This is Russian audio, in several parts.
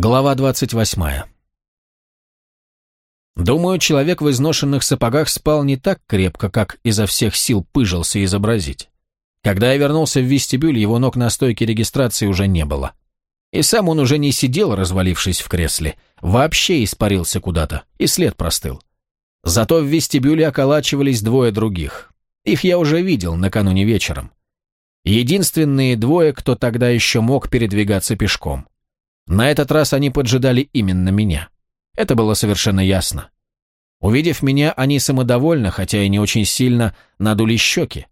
Глава 28. Думаю, человек в изношенных сапогах спал не так крепко, как изо всех сил пыжился изобразить. Когда я вернулся в вестибюль, его ног на стойке регистрации уже не было. И сам он уже не сидел, развалившись в кресле, вообще испарился куда-то, и след простыл. Зато в вестибюле околачивались двое других. Их я уже видел накануне вечером. Единственные двое, кто тогда еще мог передвигаться пешком. На этот раз они поджидали именно меня. Это было совершенно ясно. Увидев меня, они самодовольно, хотя и не очень сильно, надули щеки.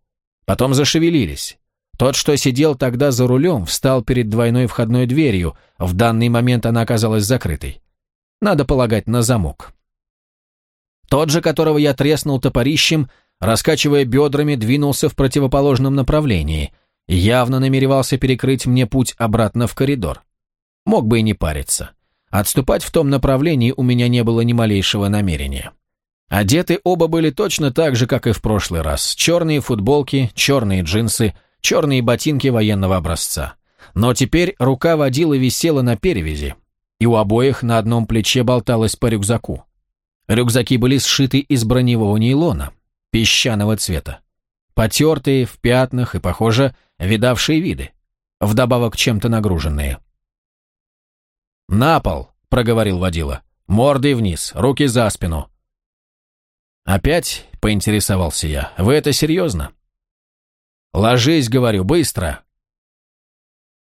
Потом зашевелились. Тот, что сидел тогда за рулем, встал перед двойной входной дверью, в данный момент она оказалась закрытой. Надо полагать, на замок. Тот же, которого я треснул топорищем, раскачивая бедрами, двинулся в противоположном направлении, явно намеревался перекрыть мне путь обратно в коридор. Мог бы и не париться. Отступать в том направлении у меня не было ни малейшего намерения. Одеты оба были точно так же, как и в прошлый раз. Черные футболки, черные джинсы, черные ботинки военного образца. Но теперь рука водила висела на перевязи, и у обоих на одном плече болталась по рюкзаку. Рюкзаки были сшиты из броневого нейлона, песчаного цвета. Потертые, в пятнах и, похоже, видавшие виды. Вдобавок чем-то нагруженные. «На пол!» — проговорил водила. «Мордой вниз, руки за спину». «Опять?» — поинтересовался я. «Вы это серьезно?» «Ложись, говорю, быстро!»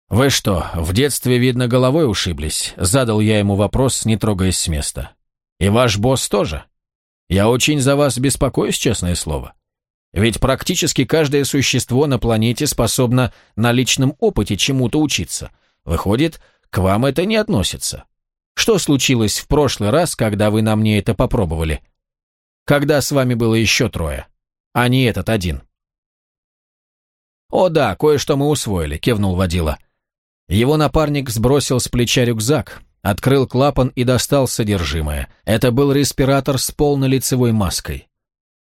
«Вы что, в детстве, видно, головой ушиблись?» — задал я ему вопрос, не трогаясь с места. «И ваш босс тоже? Я очень за вас беспокоюсь, честное слово. Ведь практически каждое существо на планете способно на личном опыте чему-то учиться. Выходит, к вам это не относится. Что случилось в прошлый раз, когда вы на мне это попробовали? Когда с вами было еще трое, а не этот один. «О да, кое-что мы усвоили», — кивнул водила. Его напарник сбросил с плеча рюкзак, открыл клапан и достал содержимое. Это был респиратор с полной лицевой маской.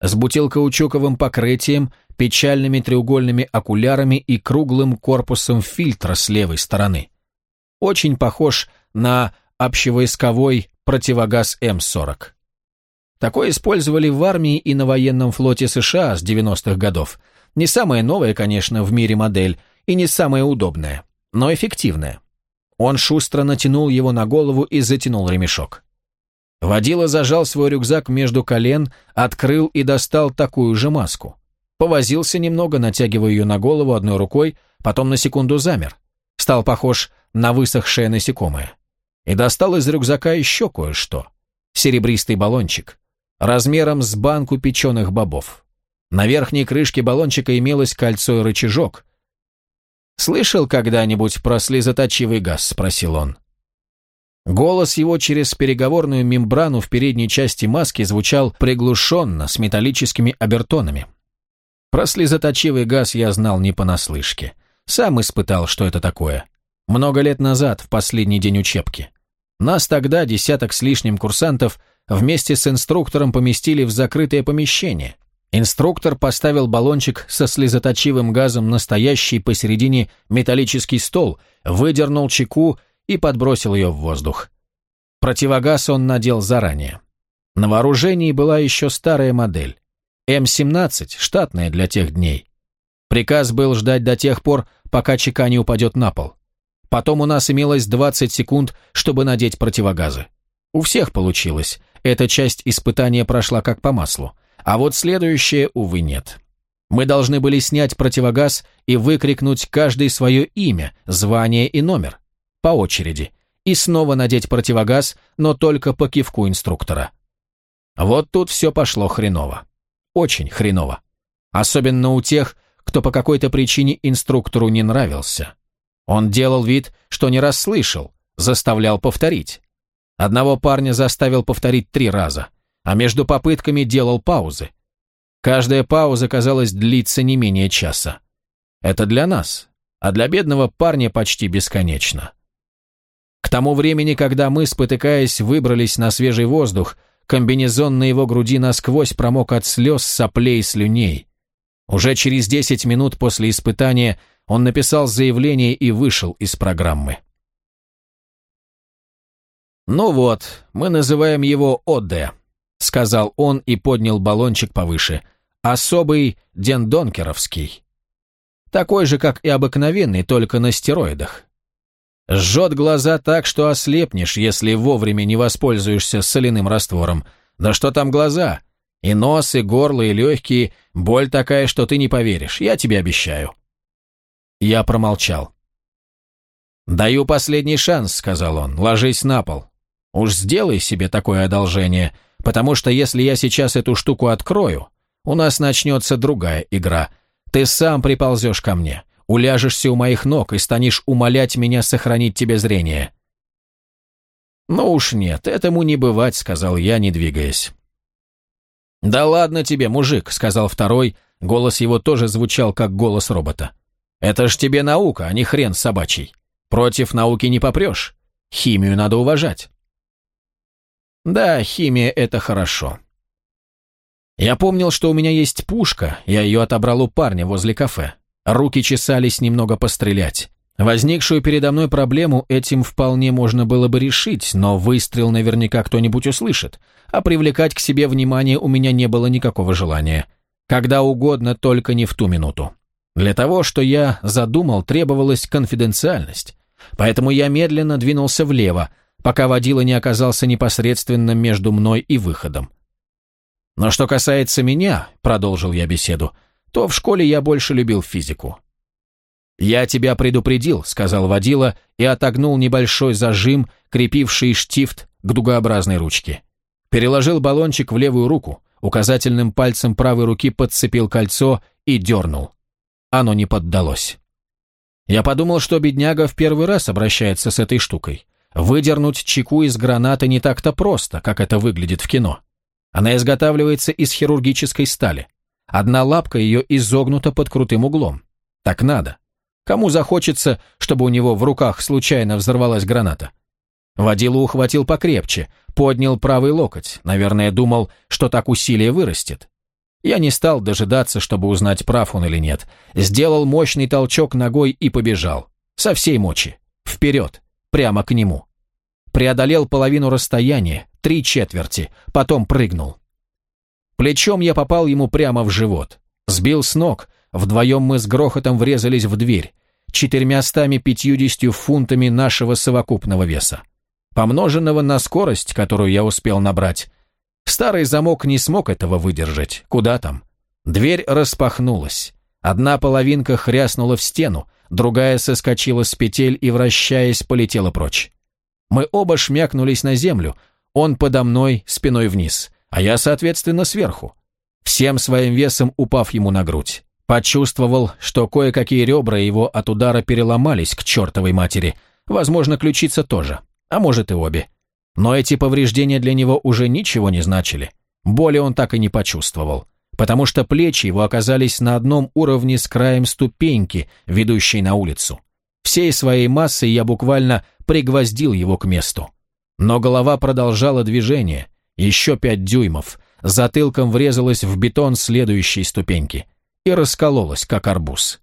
С бутилкоучуковым покрытием, печальными треугольными окулярами и круглым корпусом фильтра с левой стороны очень похож на общевойсковой противогаз М-40. Такой использовали в армии и на военном флоте США с 90-х годов. Не самая новая, конечно, в мире модель, и не самая удобная, но эффективная. Он шустро натянул его на голову и затянул ремешок. Водила зажал свой рюкзак между колен, открыл и достал такую же маску. Повозился немного, натягивая ее на голову одной рукой, потом на секунду замер. Стал похож на высохшее насекомое. И достал из рюкзака еще кое-что. Серебристый баллончик. Размером с банку печеных бобов. На верхней крышке баллончика имелось кольцо и рычажок. «Слышал когда-нибудь про слезоточивый газ?» – спросил он. Голос его через переговорную мембрану в передней части маски звучал приглушенно, с металлическими обертонами. Про слезоточивый газ я знал не понаслышке. Сам испытал, что это такое. Много лет назад, в последний день учебки. Нас тогда, десяток с лишним курсантов, вместе с инструктором поместили в закрытое помещение. Инструктор поставил баллончик со слезоточивым газом настоящий посередине металлический стол, выдернул чеку и подбросил ее в воздух. Противогаз он надел заранее. На вооружении была еще старая модель. М-17, штатная для тех дней. Приказ был ждать до тех пор, пока чека не упадет на пол. Потом у нас имелось 20 секунд, чтобы надеть противогазы. У всех получилось. Эта часть испытания прошла как по маслу. А вот следующее, увы, нет. Мы должны были снять противогаз и выкрикнуть каждый свое имя, звание и номер. По очереди. И снова надеть противогаз, но только по кивку инструктора. Вот тут все пошло хреново. Очень хреново. Особенно у тех, кто по какой-то причине инструктору не нравился. Он делал вид, что не расслышал, заставлял повторить. Одного парня заставил повторить три раза, а между попытками делал паузы. Каждая пауза, казалось, длится не менее часа. Это для нас, а для бедного парня почти бесконечно. К тому времени, когда мы, спотыкаясь, выбрались на свежий воздух, комбинезон на его груди насквозь промок от слез, соплей слюней. Уже через десять минут после испытания он написал заявление и вышел из программы. «Ну вот, мы называем его ОД», — сказал он и поднял баллончик повыше. «Особый дендонкеровский. Такой же, как и обыкновенный, только на стероидах. Жжет глаза так, что ослепнешь, если вовремя не воспользуешься соляным раствором. Да что там глаза? И нос, и горло, и легкие. Боль такая, что ты не поверишь, я тебе обещаю». Я промолчал. «Даю последний шанс», — сказал он, — «ложись на пол. Уж сделай себе такое одолжение, потому что если я сейчас эту штуку открою, у нас начнется другая игра. Ты сам приползешь ко мне, уляжешься у моих ног и станешь умолять меня сохранить тебе зрение». «Ну уж нет, этому не бывать», — сказал я, не двигаясь. «Да ладно тебе, мужик», — сказал второй, голос его тоже звучал, как голос робота. «Это ж тебе наука, а не хрен собачий. Против науки не попрешь. Химию надо уважать». «Да, химия — это хорошо». Я помнил, что у меня есть пушка, я ее отобрал у парня возле кафе. Руки чесались немного пострелять. Возникшую передо мной проблему этим вполне можно было бы решить, но выстрел наверняка кто-нибудь услышит, а привлекать к себе внимание у меня не было никакого желания. Когда угодно, только не в ту минуту. Для того, что я задумал, требовалась конфиденциальность. Поэтому я медленно двинулся влево, пока водила не оказался непосредственно между мной и выходом. Но что касается меня, продолжил я беседу, то в школе я больше любил физику. «Я тебя предупредил», — сказал водила и отогнул небольшой зажим, крепивший штифт к дугообразной ручке. Переложил баллончик в левую руку, указательным пальцем правой руки подцепил кольцо и дернул. Оно не поддалось. Я подумал, что бедняга в первый раз обращается с этой штукой. Выдернуть чеку из гранаты не так-то просто, как это выглядит в кино. Она изготавливается из хирургической стали. Одна лапка ее изогнута под крутым углом. Так надо. Кому захочется, чтобы у него в руках случайно взорвалась граната? Водилу ухватил покрепче, поднял правый локоть, наверное, думал, что так усилие вырастет. Я не стал дожидаться, чтобы узнать, прав он или нет. Сделал мощный толчок ногой и побежал. Со всей мочи. Вперед. Прямо к нему. Преодолел половину расстояния, три четверти, потом прыгнул. Плечом я попал ему прямо в живот. Сбил с ног, Вдвоем мы с грохотом врезались в дверь, четырьмястами пятьюдесятью фунтами нашего совокупного веса, помноженного на скорость, которую я успел набрать. Старый замок не смог этого выдержать. Куда там? Дверь распахнулась. Одна половинка хряснула в стену, другая соскочила с петель и, вращаясь, полетела прочь. Мы оба шмякнулись на землю, он подо мной, спиной вниз, а я, соответственно, сверху, всем своим весом упав ему на грудь. Почувствовал, что кое-какие ребра его от удара переломались к чертовой матери. Возможно, ключица тоже, а может и обе. Но эти повреждения для него уже ничего не значили. Боли он так и не почувствовал, потому что плечи его оказались на одном уровне с краем ступеньки, ведущей на улицу. Всей своей массой я буквально пригвоздил его к месту. Но голова продолжала движение, еще пять дюймов, затылком врезалась в бетон следующей ступеньки и раскололась, как арбуз.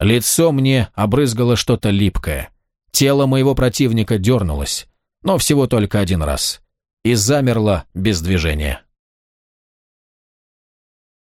Лицо мне обрызгало что-то липкое. Тело моего противника дернулось, но всего только один раз, и замерло без движения.